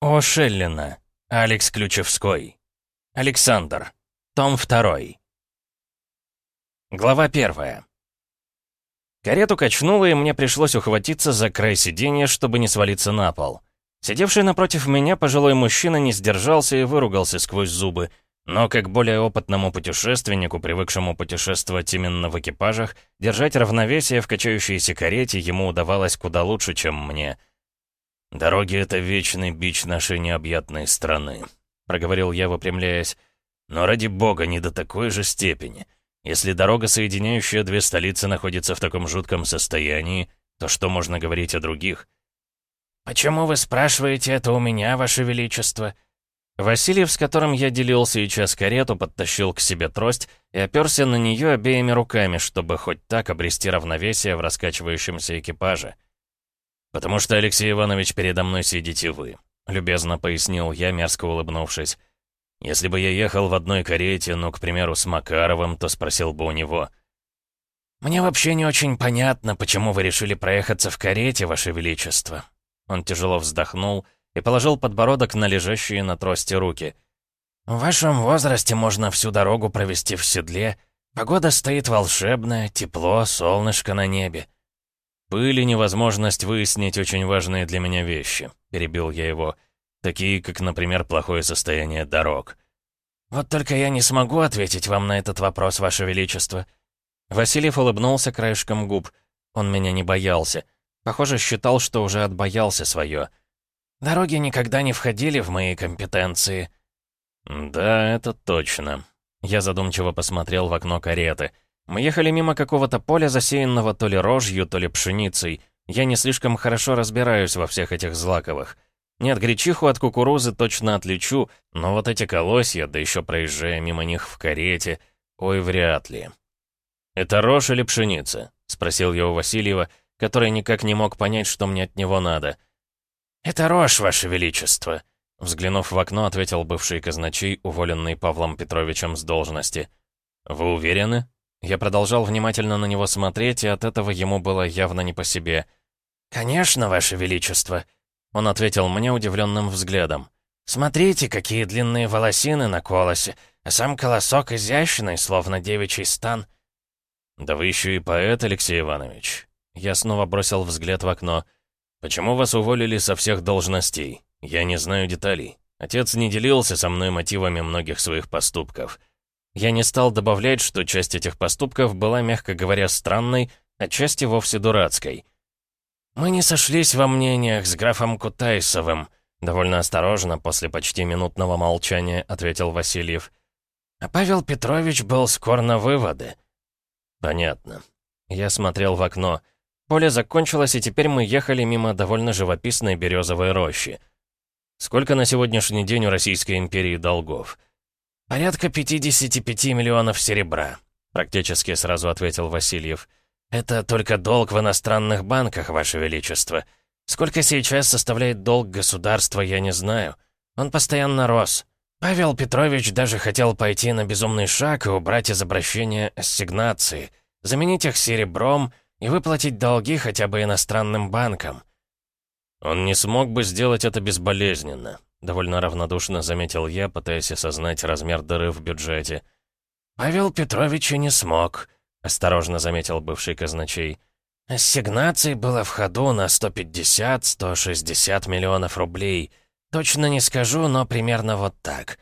О Шеллина. Алекс Ключевской. Александр. Том 2. Глава 1. Карету качнуло, и мне пришлось ухватиться за край сиденья, чтобы не свалиться на пол. Сидевший напротив меня пожилой мужчина не сдержался и выругался сквозь зубы, но как более опытному путешественнику, привыкшему путешествовать именно в экипажах, держать равновесие в качающейся карете ему удавалось куда лучше, чем мне — «Дороги — это вечный бич нашей необъятной страны», — проговорил я, выпрямляясь. «Но ради бога, не до такой же степени. Если дорога, соединяющая две столицы, находится в таком жутком состоянии, то что можно говорить о других?» «Почему вы спрашиваете это у меня, Ваше Величество?» Васильев, с которым я делил сейчас карету, подтащил к себе трость и оперся на нее обеими руками, чтобы хоть так обрести равновесие в раскачивающемся экипаже. «Потому что, Алексей Иванович, передо мной сидите вы», — любезно пояснил я, мерзко улыбнувшись. «Если бы я ехал в одной карете, ну, к примеру, с Макаровым, то спросил бы у него». «Мне вообще не очень понятно, почему вы решили проехаться в карете, Ваше Величество». Он тяжело вздохнул и положил подбородок на лежащие на трости руки. «В вашем возрасте можно всю дорогу провести в седле. Погода стоит волшебная, тепло, солнышко на небе. «Пыль и невозможность выяснить очень важные для меня вещи», — перебил я его. «Такие, как, например, плохое состояние дорог». «Вот только я не смогу ответить вам на этот вопрос, Ваше Величество». Васильев улыбнулся краешком губ. Он меня не боялся. Похоже, считал, что уже отбоялся свое. «Дороги никогда не входили в мои компетенции». «Да, это точно». Я задумчиво посмотрел в окно кареты — мы ехали мимо какого-то поля, засеянного то ли рожью, то ли пшеницей. Я не слишком хорошо разбираюсь во всех этих злаковых. Нет, гречиху от кукурузы точно отличу, но вот эти колосья, да еще проезжая мимо них в карете, ой, вряд ли. «Это рожь или пшеница?» — спросил я у Васильева, который никак не мог понять, что мне от него надо. «Это рожь, Ваше Величество», — взглянув в окно, ответил бывший казначей, уволенный Павлом Петровичем с должности. «Вы уверены?» Я продолжал внимательно на него смотреть, и от этого ему было явно не по себе. «Конечно, Ваше Величество», — он ответил мне удивленным взглядом. «Смотрите, какие длинные волосины на колосе, а сам колосок изящный, словно девичий стан». «Да вы еще и поэт, Алексей Иванович». Я снова бросил взгляд в окно. «Почему вас уволили со всех должностей? Я не знаю деталей. Отец не делился со мной мотивами многих своих поступков. Я не стал добавлять, что часть этих поступков была, мягко говоря, странной, а часть вовсе дурацкой. «Мы не сошлись во мнениях с графом Кутайсовым», довольно осторожно, после почти минутного молчания, ответил Васильев. «А Павел Петрович был скор на выводы». «Понятно». Я смотрел в окно. Поле закончилось, и теперь мы ехали мимо довольно живописной березовой рощи. Сколько на сегодняшний день у Российской империи долгов? «Порядка 55 миллионов серебра», — практически сразу ответил Васильев. «Это только долг в иностранных банках, Ваше Величество. Сколько сейчас составляет долг государства, я не знаю. Он постоянно рос. Павел Петрович даже хотел пойти на безумный шаг и убрать из обращения ассигнации, заменить их серебром и выплатить долги хотя бы иностранным банкам». «Он не смог бы сделать это безболезненно», Довольно равнодушно заметил я, пытаясь осознать размер дыры в бюджете. «Павел Петрович и не смог», — осторожно заметил бывший казначей. «Ассигнаций было в ходу на 150-160 миллионов рублей. Точно не скажу, но примерно вот так».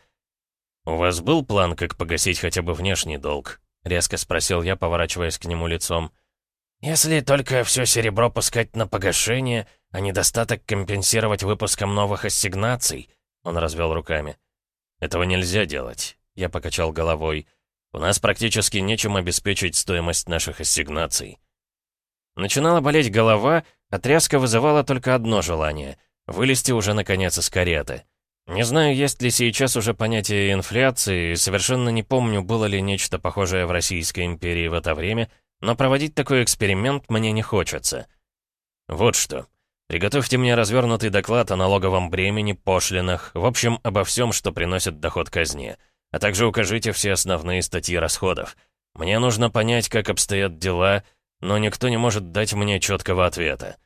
«У вас был план, как погасить хотя бы внешний долг?» — резко спросил я, поворачиваясь к нему лицом. «Если только все серебро пускать на погашение, а недостаток компенсировать выпуском новых ассигнаций?» Он развел руками. «Этого нельзя делать», — я покачал головой. «У нас практически нечем обеспечить стоимость наших ассигнаций». Начинала болеть голова, а тряска вызывала только одно желание — вылезти уже наконец из кареты. Не знаю, есть ли сейчас уже понятие инфляции, совершенно не помню, было ли нечто похожее в Российской империи в это время, но проводить такой эксперимент мне не хочется. Вот что. Приготовьте мне развернутый доклад о налоговом бремени, пошлинах, в общем, обо всем, что приносит доход казне. А также укажите все основные статьи расходов. Мне нужно понять, как обстоят дела, но никто не может дать мне четкого ответа.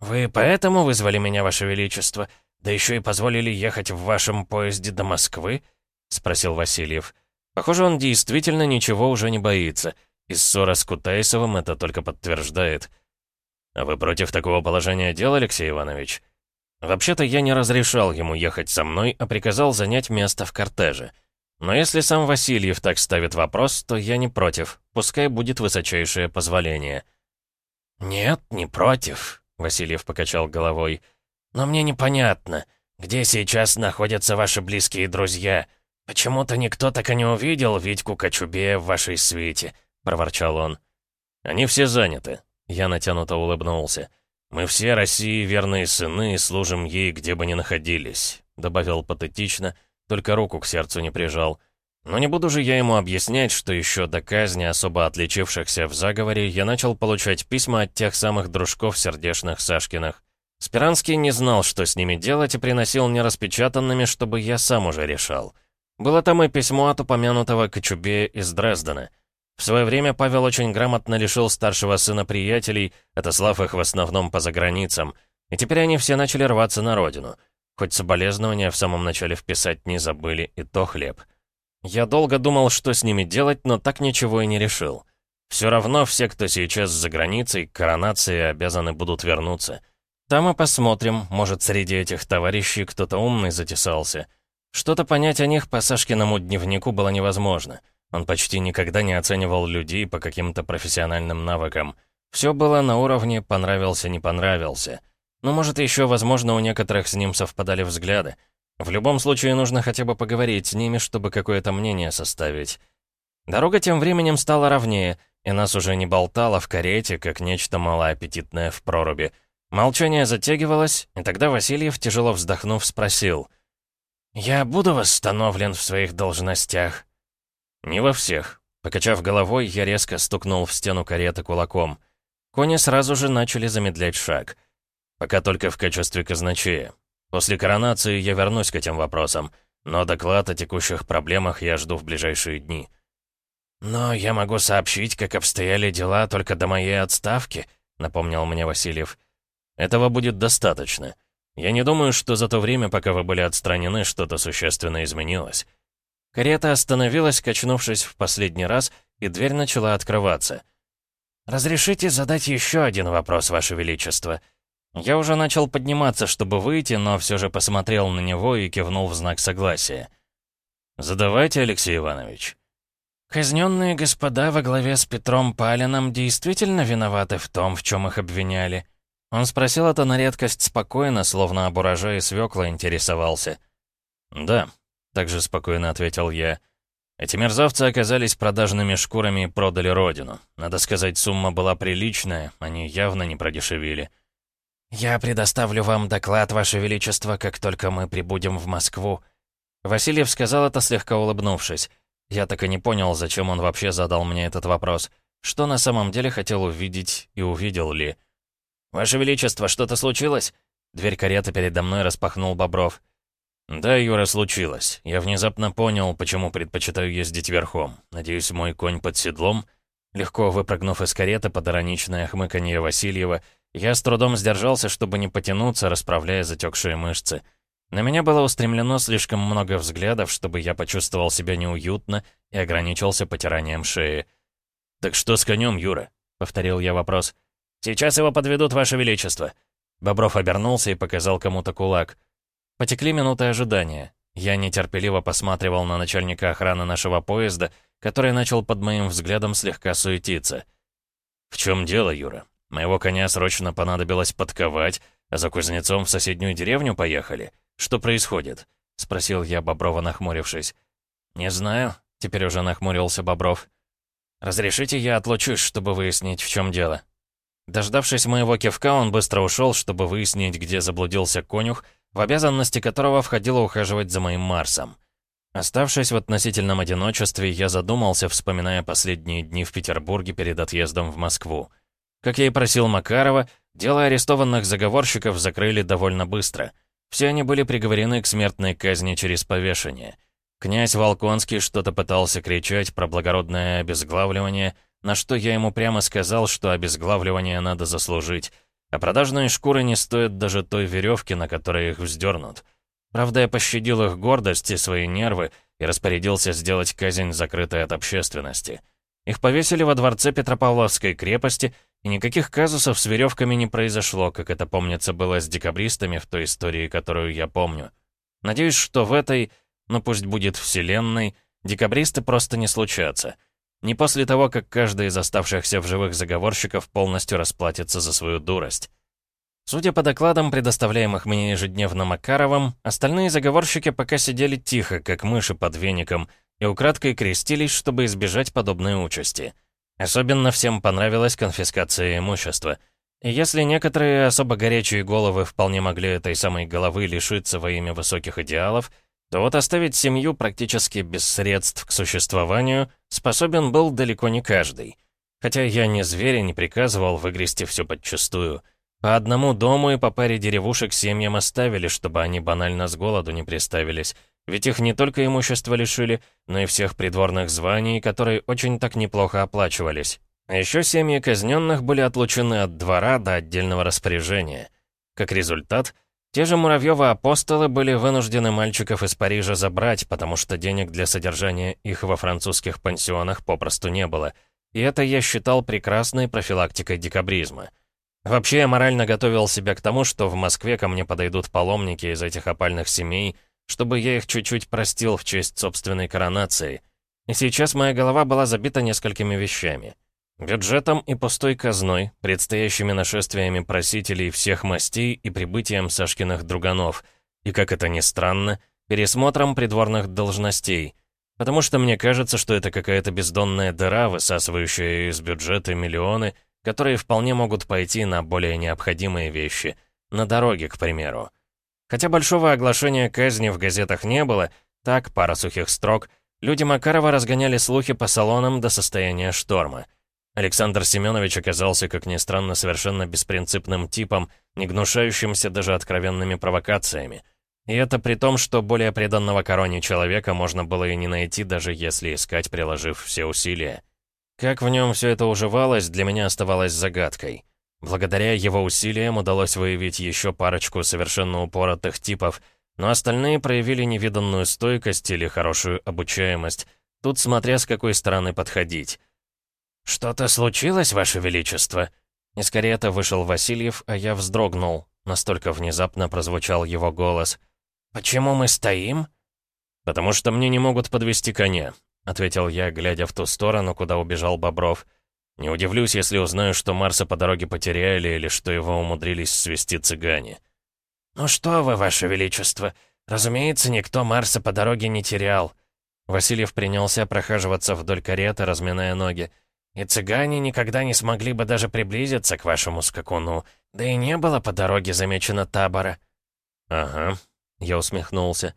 «Вы поэтому вызвали меня, Ваше Величество? Да еще и позволили ехать в вашем поезде до Москвы?» — спросил Васильев. Похоже, он действительно ничего уже не боится. И ссора с Кутайсовым это только подтверждает. «А вы против такого положения дел, Алексей Иванович?» «Вообще-то я не разрешал ему ехать со мной, а приказал занять место в кортеже. Но если сам Васильев так ставит вопрос, то я не против. Пускай будет высочайшее позволение». «Нет, не против», — Васильев покачал головой. «Но мне непонятно, где сейчас находятся ваши близкие друзья. Почему-то никто так и не увидел Витьку Кочубея в вашей свете», — проворчал он. «Они все заняты», — я натянуто улыбнулся. «Мы все России верные сыны и служим ей, где бы ни находились», — добавил патетично, только руку к сердцу не прижал. Но не буду же я ему объяснять, что еще до казни особо отличившихся в заговоре я начал получать письма от тех самых дружков сердечных Сашкиных. Спиранский не знал, что с ними делать, и приносил нераспечатанными, чтобы я сам уже решал. Было там и письмо от упомянутого Кочубея из Дрездена. В свое время Павел очень грамотно лишил старшего сына приятелей, отослав их в основном по заграницам, и теперь они все начали рваться на родину. Хоть соболезнования в самом начале вписать не забыли, и то хлеб. Я долго думал, что с ними делать, но так ничего и не решил. Все равно все, кто сейчас за границей, к коронации обязаны будут вернуться. Там и посмотрим, может, среди этих товарищей кто-то умный затесался. Что-то понять о них по Сашкиному дневнику было невозможно. Он почти никогда не оценивал людей по каким-то профессиональным навыкам. Все было на уровне «понравился-не понравился». Но, может, еще, возможно, у некоторых с ним совпадали взгляды. В любом случае, нужно хотя бы поговорить с ними, чтобы какое-то мнение составить. Дорога тем временем стала ровнее, и нас уже не болтало в карете, как нечто малоаппетитное в проруби. Молчание затягивалось, и тогда Васильев, тяжело вздохнув, спросил. «Я буду восстановлен в своих должностях?» «Не во всех». Покачав головой, я резко стукнул в стену кареты кулаком. Кони сразу же начали замедлять шаг. Пока только в качестве казначея. После коронации я вернусь к этим вопросам, но доклад о текущих проблемах я жду в ближайшие дни. «Но я могу сообщить, как обстояли дела только до моей отставки», — напомнил мне Васильев. «Этого будет достаточно. Я не думаю, что за то время, пока вы были отстранены, что-то существенно изменилось». Карета остановилась, качнувшись в последний раз, и дверь начала открываться. «Разрешите задать еще один вопрос, Ваше Величество?» Я уже начал подниматься, чтобы выйти, но все же посмотрел на него и кивнул в знак согласия. «Задавайте, Алексей Иванович». «Казненные господа во главе с Петром Палином действительно виноваты в том, в чем их обвиняли?» Он спросил это на редкость спокойно, словно об урожае свекла интересовался. «Да», — также спокойно ответил я. «Эти мерзавцы оказались продажными шкурами и продали родину. Надо сказать, сумма была приличная, они явно не продешевили». «Я предоставлю вам доклад, Ваше Величество, как только мы прибудем в Москву». Васильев сказал это, слегка улыбнувшись. Я так и не понял, зачем он вообще задал мне этот вопрос. Что на самом деле хотел увидеть и увидел ли. «Ваше Величество, что-то случилось?» Дверь кареты передо мной распахнул Бобров. «Да, Юра, случилось. Я внезапно понял, почему предпочитаю ездить верхом. Надеюсь, мой конь под седлом?» Легко выпрыгнув из кареты под ироничное хмыканье Васильева, я с трудом сдержался, чтобы не потянуться, расправляя затекшие мышцы. На меня было устремлено слишком много взглядов, чтобы я почувствовал себя неуютно и ограничился потиранием шеи. «Так что с конем, Юра?» — повторил я вопрос. «Сейчас его подведут, Ваше Величество». Бобров обернулся и показал кому-то кулак. Потекли минуты ожидания. Я нетерпеливо посматривал на начальника охраны нашего поезда, который начал под моим взглядом слегка суетиться. «В чем дело, Юра?» Моего коня срочно понадобилось подковать, а за кузнецом в соседнюю деревню поехали. Что происходит?» — спросил я Боброва, нахмурившись. «Не знаю», — теперь уже нахмурился Бобров. «Разрешите, я отлучусь, чтобы выяснить, в чем дело». Дождавшись моего кивка, он быстро ушел, чтобы выяснить, где заблудился конюх, в обязанности которого входило ухаживать за моим Марсом. Оставшись в относительном одиночестве, я задумался, вспоминая последние дни в Петербурге перед отъездом в Москву. Как я и просил Макарова, дело арестованных заговорщиков закрыли довольно быстро. Все они были приговорены к смертной казни через повешение. Князь Волконский что-то пытался кричать про благородное обезглавливание, на что я ему прямо сказал, что обезглавливание надо заслужить. А продажные шкуры не стоят даже той веревки, на которой их вздернут. Правда, я пощадил их гордость и свои нервы и распорядился сделать казнь закрытой от общественности. Их повесили во дворце Петропавловской крепости, и никаких казусов с веревками не произошло, как это, помнится, было с декабристами в той истории, которую я помню. Надеюсь, что в этой, ну пусть будет вселенной, декабристы просто не случатся. Не после того, как каждый из оставшихся в живых заговорщиков полностью расплатится за свою дурость. Судя по докладам, предоставляемых мне ежедневно Макаровым, остальные заговорщики пока сидели тихо, как мыши под веником, и украдкой крестились, чтобы избежать подобной участи. Особенно всем понравилась конфискация имущества. И если некоторые особо горячие головы вполне могли этой самой головы лишиться во имя высоких идеалов, то вот оставить семью практически без средств к существованию способен был далеко не каждый. Хотя я не зверя не приказывал выгрести все подчистую — по одному дому и по паре деревушек семьям оставили, чтобы они банально с голоду не приставились. Ведь их не только имущество лишили, но и всех придворных званий, которые очень так неплохо оплачивались. А еще семьи казненных были отлучены от двора до отдельного распоряжения. Как результат, те же Муравьёвы апостолы были вынуждены мальчиков из Парижа забрать, потому что денег для содержания их во французских пансионах попросту не было. И это я считал прекрасной профилактикой декабризма. Вообще, я морально готовил себя к тому, что в Москве ко мне подойдут паломники из этих опальных семей, чтобы я их чуть-чуть простил в честь собственной коронации. И сейчас моя голова была забита несколькими вещами. Бюджетом и пустой казной, предстоящими нашествиями просителей всех мастей и прибытием Сашкиных друганов, и, как это ни странно, пересмотром придворных должностей. Потому что мне кажется, что это какая-то бездонная дыра, высасывающая из бюджета миллионы — которые вполне могут пойти на более необходимые вещи, на дороге, к примеру. Хотя большого оглашения казни в газетах не было, так, пара сухих строк, люди Макарова разгоняли слухи по салонам до состояния шторма. Александр Семенович оказался, как ни странно, совершенно беспринципным типом, не гнушающимся даже откровенными провокациями. И это при том, что более преданного короне человека можно было и не найти, даже если искать, приложив все усилия. Как в нем все это уживалось, для меня оставалось загадкой. Благодаря его усилиям удалось выявить еще парочку совершенно упоротых типов, но остальные проявили невиданную стойкость или хорошую обучаемость, тут смотря с какой стороны подходить. «Что-то случилось, Ваше Величество?» Из кареты вышел Васильев, а я вздрогнул. Настолько внезапно прозвучал его голос. «Почему мы стоим?» «Потому что мне не могут подвести коня. — ответил я, глядя в ту сторону, куда убежал Бобров. «Не удивлюсь, если узнаю, что Марса по дороге потеряли или что его умудрились свести цыгане». «Ну что вы, Ваше Величество, разумеется, никто Марса по дороге не терял». Васильев принялся прохаживаться вдоль кареты, разминая ноги. «И цыгане никогда не смогли бы даже приблизиться к вашему скакуну, да и не было по дороге замечено табора». «Ага», — я усмехнулся.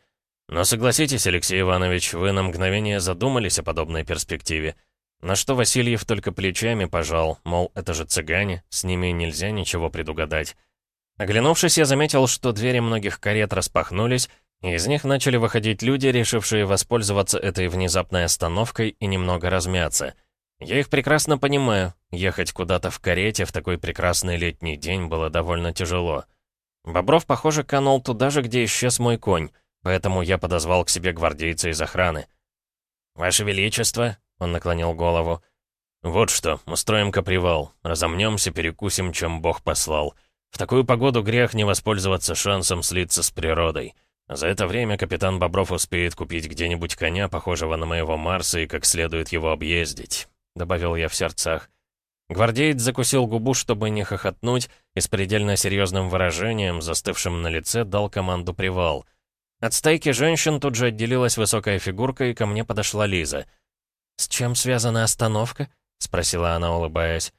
Но согласитесь, Алексей Иванович, вы на мгновение задумались о подобной перспективе. На что Васильев только плечами пожал, мол, это же цыгане, с ними нельзя ничего предугадать. Оглянувшись, я заметил, что двери многих карет распахнулись, и из них начали выходить люди, решившие воспользоваться этой внезапной остановкой и немного размяться. Я их прекрасно понимаю, ехать куда-то в карете в такой прекрасный летний день было довольно тяжело. Бобров, похоже, канул туда же, где исчез мой конь — Поэтому я подозвал к себе гвардейца из охраны. «Ваше Величество», — он наклонил голову, — «вот что, устроим-ка привал, разомнемся, перекусим, чем Бог послал. В такую погоду грех не воспользоваться шансом слиться с природой. За это время капитан Бобров успеет купить где-нибудь коня, похожего на моего Марса, и как следует его объездить», — добавил я в сердцах. Гвардеец закусил губу, чтобы не хохотнуть, и с предельно серьезным выражением, застывшим на лице, дал команду «привал». От стайки женщин тут же отделилась высокая фигурка, и ко мне подошла Лиза. «С чем связана остановка?» — спросила она, улыбаясь.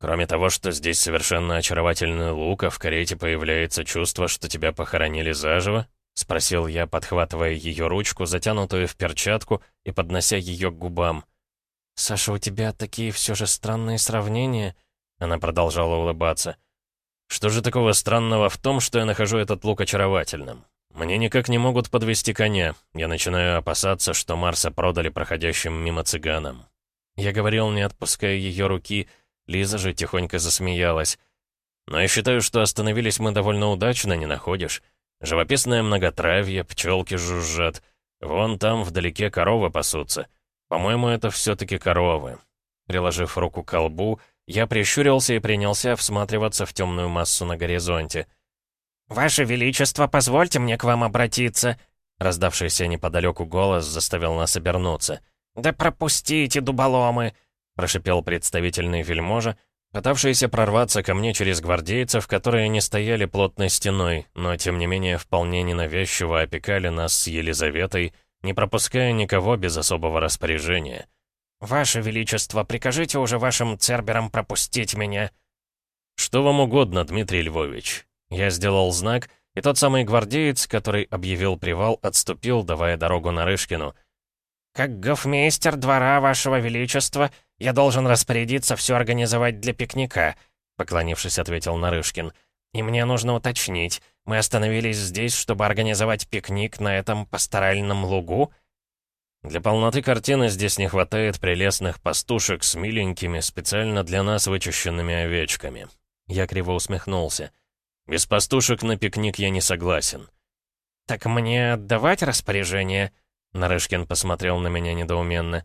«Кроме того, что здесь совершенно очаровательный лук, а в карете появляется чувство, что тебя похоронили заживо?» — спросил я, подхватывая ее ручку, затянутую в перчатку, и поднося ее к губам. «Саша, у тебя такие все же странные сравнения?» Она продолжала улыбаться. «Что же такого странного в том, что я нахожу этот лук очаровательным? Мне никак не могут подвести коня. Я начинаю опасаться, что Марса продали проходящим мимо цыганам. Я говорил, не отпуская ее руки, Лиза же тихонько засмеялась. Но я считаю, что остановились мы довольно удачно, не находишь? Живописное многотравье, пчелки жужжат. Вон там вдалеке коровы пасутся. По-моему, это все-таки коровы. Приложив руку к колбу, я прищурился и принялся всматриваться в темную массу на горизонте. «Ваше Величество, позвольте мне к вам обратиться!» Раздавшийся неподалеку голос заставил нас обернуться. «Да пропустите, дуболомы!» прошипел представительный вельможа, пытавшийся прорваться ко мне через гвардейцев, которые не стояли плотной стеной, но тем не менее вполне ненавязчиво опекали нас с Елизаветой, не пропуская никого без особого распоряжения. «Ваше Величество, прикажите уже вашим церберам пропустить меня!» «Что вам угодно, Дмитрий Львович?» Я сделал знак, и тот самый гвардеец, который объявил привал, отступил, давая дорогу Нарышкину — «Как гофмейстер двора вашего величества, я должен распорядиться все организовать для пикника», поклонившись, ответил Нарышкин. «И мне нужно уточнить, мы остановились здесь, чтобы организовать пикник на этом пасторальном лугу?» «Для полноты картины здесь не хватает прелестных пастушек с миленькими, специально для нас вычищенными овечками». Я криво усмехнулся. «Без пастушек на пикник я не согласен». «Так мне отдавать распоряжение?» Нарышкин посмотрел на меня недоуменно.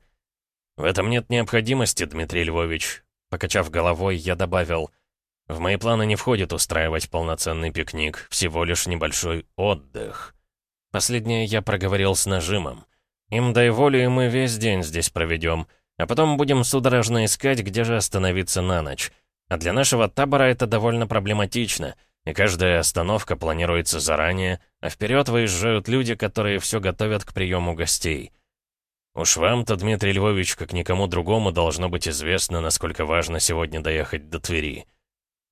«В этом нет необходимости, Дмитрий Львович». Покачав головой, я добавил. «В мои планы не входит устраивать полноценный пикник, всего лишь небольшой отдых». Последнее я проговорил с нажимом. «Им дай волю, и мы весь день здесь проведем, а потом будем судорожно искать, где же остановиться на ночь. А для нашего табора это довольно проблематично — и каждая остановка планируется заранее, а вперед выезжают люди, которые все готовят к приему гостей. Уж вам-то, Дмитрий Львович, как никому другому, должно быть известно, насколько важно сегодня доехать до Твери.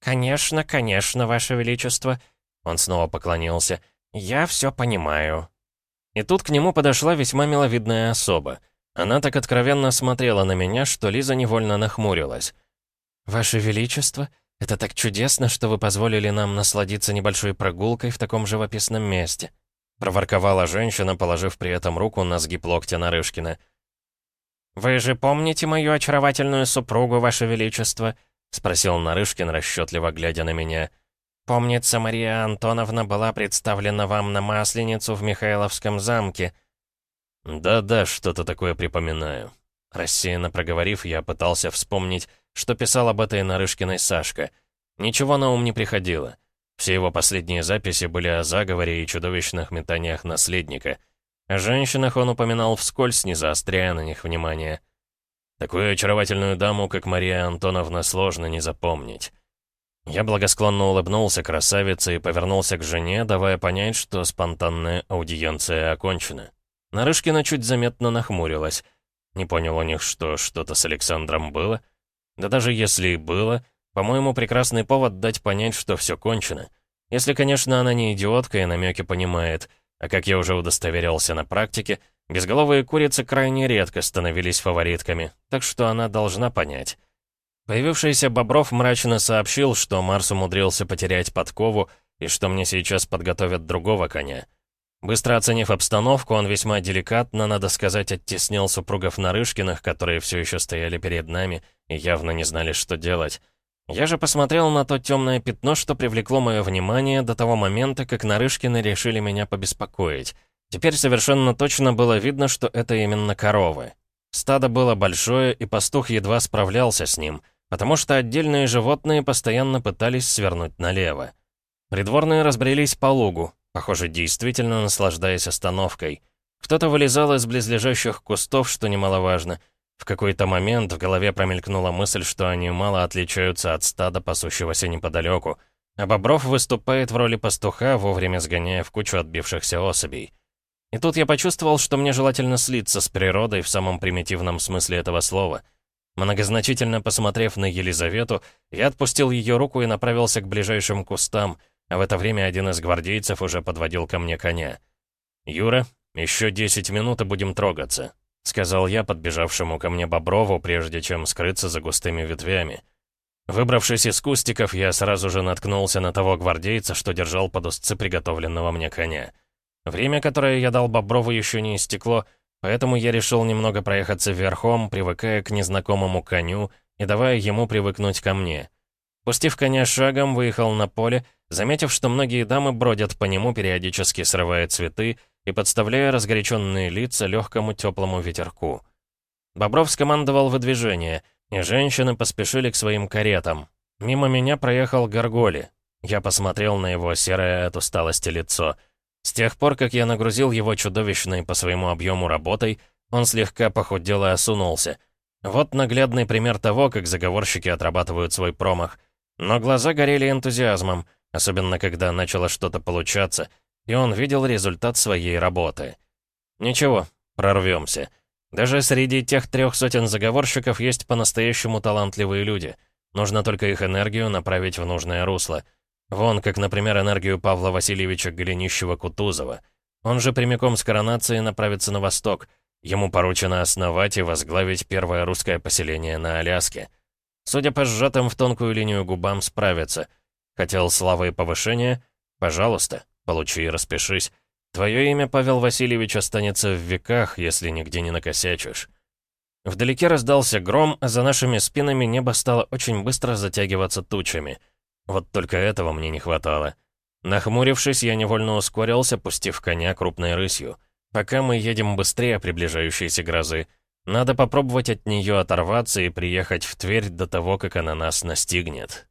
«Конечно, конечно, Ваше Величество», — он снова поклонился, — «я все понимаю». И тут к нему подошла весьма миловидная особа. Она так откровенно смотрела на меня, что Лиза невольно нахмурилась. «Ваше Величество», «Это так чудесно, что вы позволили нам насладиться небольшой прогулкой в таком живописном месте», проворковала женщина, положив при этом руку на сгиб локтя Нарышкина. «Вы же помните мою очаровательную супругу, Ваше Величество?» Спросил Нарышкин, расчетливо глядя на меня. «Помнится, Мария Антоновна была представлена вам на Масленицу в Михайловском замке». «Да-да, что-то такое припоминаю». Рассеянно проговорив, я пытался вспомнить, что писал об этой Нарышкиной Сашка. Ничего на ум не приходило. Все его последние записи были о заговоре и чудовищных метаниях наследника. О женщинах он упоминал вскользь, не заостряя на них внимание. Такую очаровательную даму, как Мария Антоновна, сложно не запомнить. Я благосклонно улыбнулся красавице и повернулся к жене, давая понять, что спонтанная аудиенция окончена. Нарышкина чуть заметно нахмурилась. Не понял у них, что что-то с Александром было. Да даже если и было, по-моему, прекрасный повод дать понять, что все кончено. Если, конечно, она не идиотка и намеки понимает. А как я уже удостоверился на практике, безголовые курицы крайне редко становились фаворитками, так что она должна понять. Появившийся Бобров мрачно сообщил, что Марс умудрился потерять подкову и что мне сейчас подготовят другого коня. Быстро оценив обстановку, он весьма деликатно, надо сказать, оттеснил супругов Нарышкиных, которые все еще стояли перед нами и явно не знали, что делать. Я же посмотрел на то темное пятно, что привлекло мое внимание до того момента, как Нарышкины решили меня побеспокоить. Теперь совершенно точно было видно, что это именно коровы. Стадо было большое, и пастух едва справлялся с ним, потому что отдельные животные постоянно пытались свернуть налево. Придворные разбрелись по лугу, Похоже, действительно наслаждаясь остановкой. Кто-то вылезал из близлежащих кустов, что немаловажно. В какой-то момент в голове промелькнула мысль, что они мало отличаются от стада, пасущегося неподалеку. А Бобров выступает в роли пастуха, вовремя сгоняя в кучу отбившихся особей. И тут я почувствовал, что мне желательно слиться с природой в самом примитивном смысле этого слова. Многозначительно посмотрев на Елизавету, я отпустил ее руку и направился к ближайшим кустам — а в это время один из гвардейцев уже подводил ко мне коня. «Юра, еще десять минут и будем трогаться», — сказал я подбежавшему ко мне Боброву, прежде чем скрыться за густыми ветвями. Выбравшись из кустиков, я сразу же наткнулся на того гвардейца, что держал под узцы приготовленного мне коня. Время, которое я дал Боброву, еще не истекло, поэтому я решил немного проехаться верхом, привыкая к незнакомому коню и давая ему привыкнуть ко мне. Пустив коня шагом, выехал на поле, заметив, что многие дамы бродят по нему, периодически срывая цветы и подставляя разгоряченные лица легкому теплому ветерку. Бобров скомандовал выдвижение, и женщины поспешили к своим каретам. Мимо меня проехал Горголи. Я посмотрел на его серое от усталости лицо. С тех пор, как я нагрузил его чудовищной по своему объему работой, он слегка похудел и осунулся. Вот наглядный пример того, как заговорщики отрабатывают свой промах — но глаза горели энтузиазмом, особенно когда начало что-то получаться, и он видел результат своей работы. Ничего, прорвемся. Даже среди тех трех сотен заговорщиков есть по-настоящему талантливые люди. Нужно только их энергию направить в нужное русло. Вон, как, например, энергию Павла Васильевича Голенищева-Кутузова. Он же прямиком с коронацией направится на восток. Ему поручено основать и возглавить первое русское поселение на Аляске. Судя по сжатым в тонкую линию губам, справится. Хотел славы и повышения? Пожалуйста, получи и распишись. Твое имя, Павел Васильевич, останется в веках, если нигде не накосячишь. Вдалеке раздался гром, а за нашими спинами небо стало очень быстро затягиваться тучами. Вот только этого мне не хватало. Нахмурившись, я невольно ускорился, пустив коня крупной рысью. Пока мы едем быстрее приближающейся грозы, надо попробовать от нее оторваться и приехать в Тверь до того, как она нас настигнет.